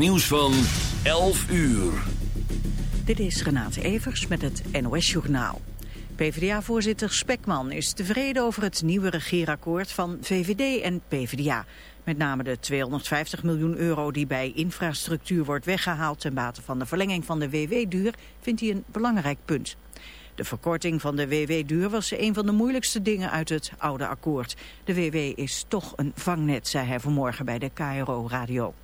Nieuws van 11 uur. Dit is Renate Evers met het NOS Journaal. PvdA-voorzitter Spekman is tevreden over het nieuwe regeerakkoord van VVD en PvdA. Met name de 250 miljoen euro die bij infrastructuur wordt weggehaald... ten bate van de verlenging van de WW-duur vindt hij een belangrijk punt. De verkorting van de WW-duur was een van de moeilijkste dingen uit het oude akkoord. De WW is toch een vangnet, zei hij vanmorgen bij de KRO-radio.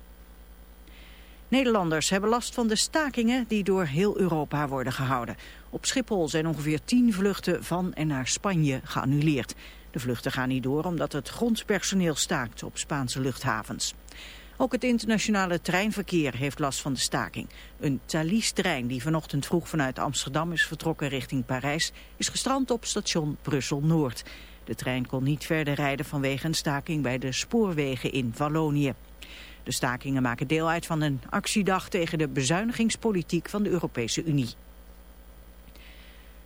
Nederlanders hebben last van de stakingen die door heel Europa worden gehouden. Op Schiphol zijn ongeveer tien vluchten van en naar Spanje geannuleerd. De vluchten gaan niet door omdat het grondpersoneel staakt op Spaanse luchthavens. Ook het internationale treinverkeer heeft last van de staking. Een Thalys-trein die vanochtend vroeg vanuit Amsterdam is vertrokken richting Parijs... is gestrand op station Brussel-Noord. De trein kon niet verder rijden vanwege een staking bij de spoorwegen in Wallonië. De stakingen maken deel uit van een actiedag tegen de bezuinigingspolitiek van de Europese Unie.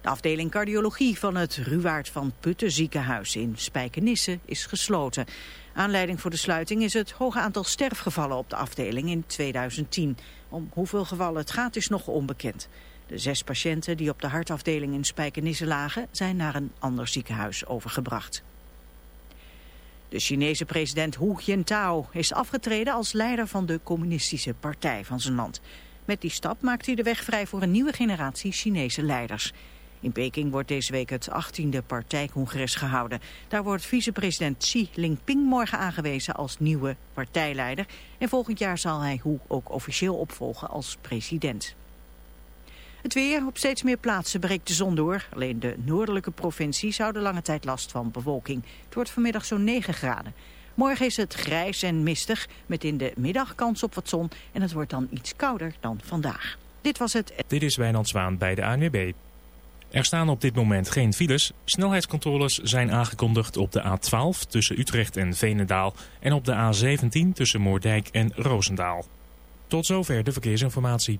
De afdeling cardiologie van het Ruwaard van Putten ziekenhuis in Spijkenisse is gesloten. Aanleiding voor de sluiting is het hoge aantal sterfgevallen op de afdeling in 2010. Om hoeveel gevallen het gaat is nog onbekend. De zes patiënten die op de hartafdeling in Spijkenisse lagen zijn naar een ander ziekenhuis overgebracht. De Chinese president Hu Jintao is afgetreden als leider van de communistische partij van zijn land. Met die stap maakt hij de weg vrij voor een nieuwe generatie Chinese leiders. In Peking wordt deze week het 18e partijcongres gehouden. Daar wordt vicepresident Xi Jinping morgen aangewezen als nieuwe partijleider. En volgend jaar zal hij Hu ook officieel opvolgen als president. Het weer. Op steeds meer plaatsen breekt de zon door. Alleen de noordelijke provincies houden lange tijd last van bewolking. Het wordt vanmiddag zo'n 9 graden. Morgen is het grijs en mistig, met in de middag kans op wat zon. En het wordt dan iets kouder dan vandaag. Dit was het... Dit is Wijnand Zwaan bij de ANWB. Er staan op dit moment geen files. Snelheidscontroles zijn aangekondigd op de A12 tussen Utrecht en Veenendaal... en op de A17 tussen Moordijk en Roosendaal. Tot zover de verkeersinformatie.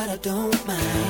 But I don't mind.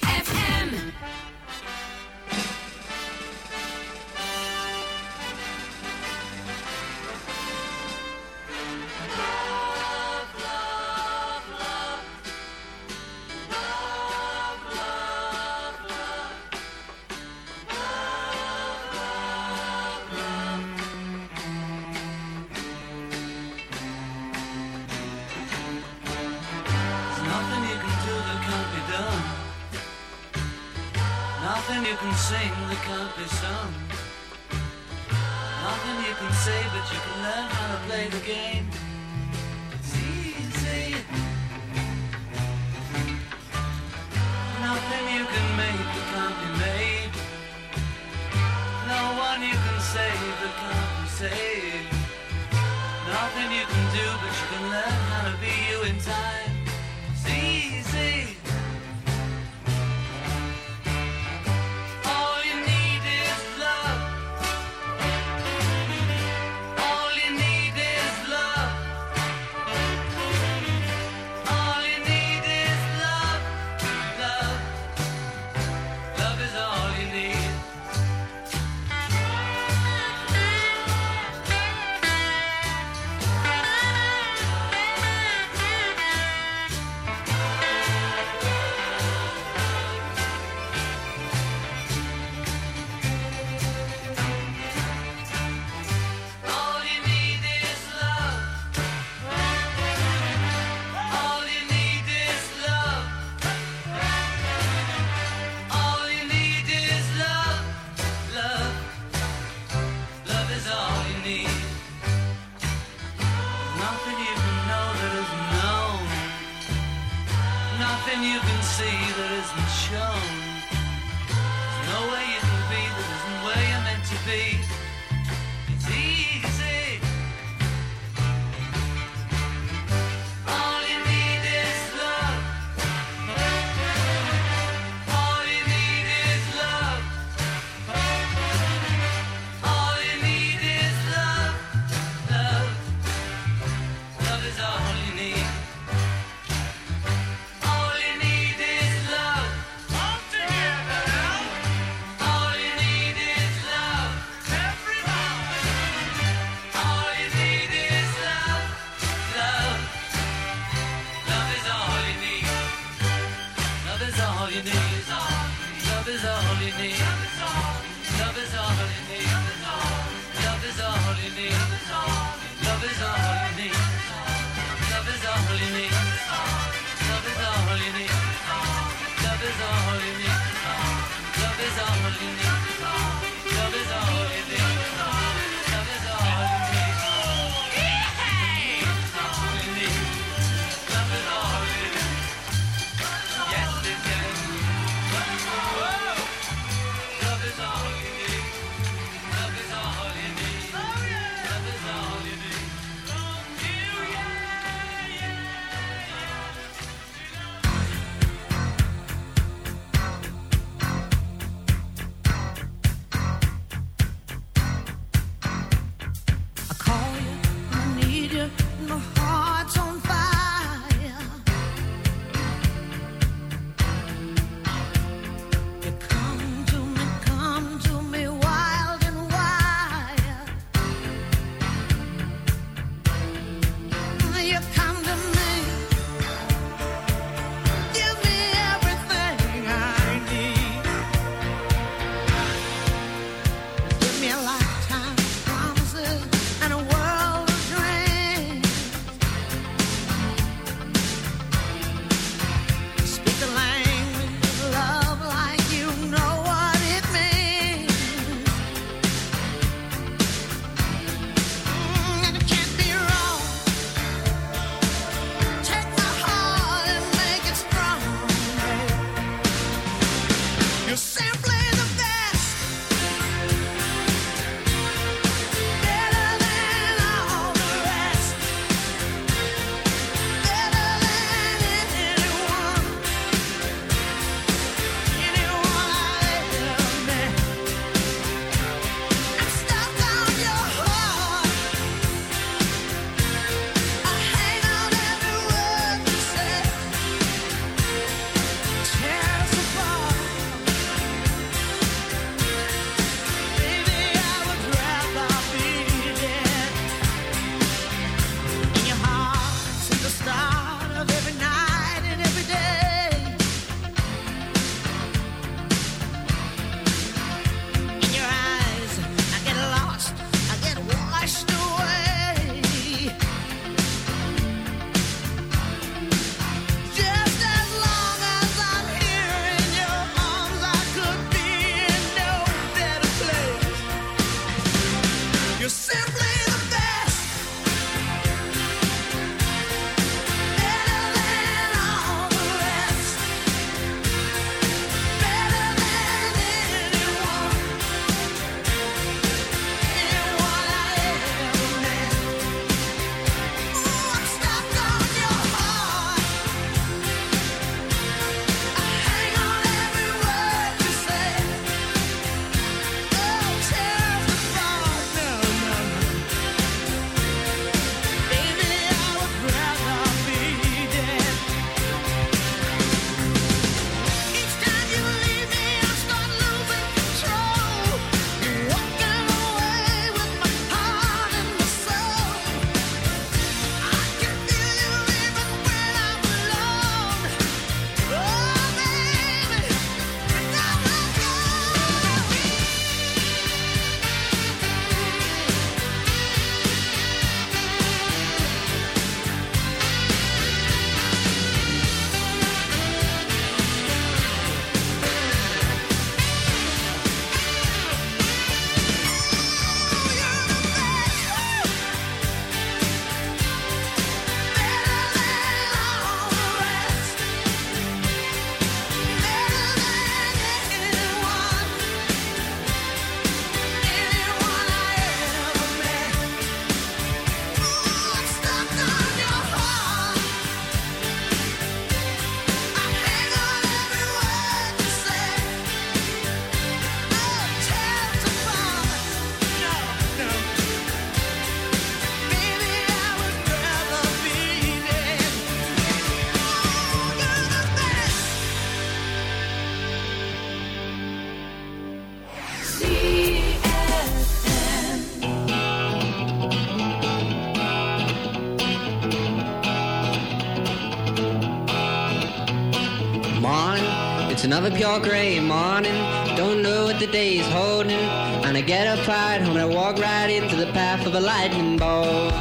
another pure gray morning. Don't know what the day is holding. And I get up right home and I walk right into the path of a lightning bolt.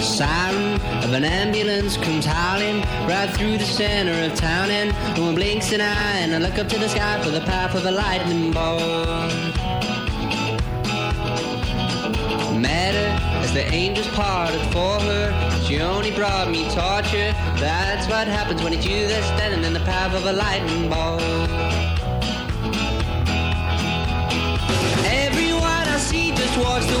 Siren of an ambulance comes howling right through the center of town. And no one blinks an eye. And I look up to the sky for the path of a lightning bolt. Matter as the angels parted for her. Only brought me torture. That's what happens when it's you that's standing in the path of a lightning bolt. Everyone I see just walks the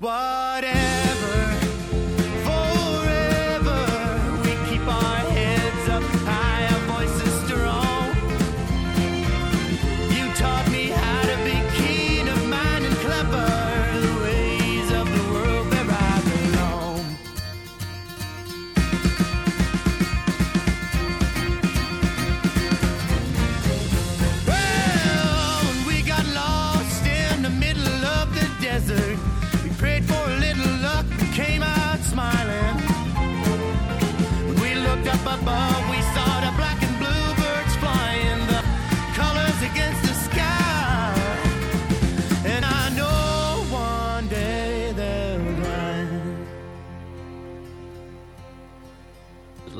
What?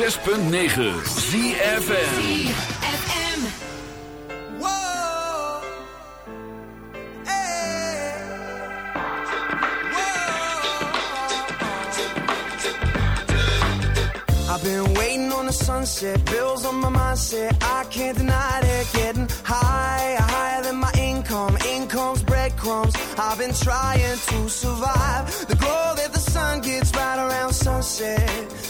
106.9 ZFM. Whoa. Hey. I've been waiting on the sunset, bills on my mindset. I can't deny it. Getting higher, higher than my income. Income's breadcrumbs. I've been trying to survive. The glow that the sun gets right around sunset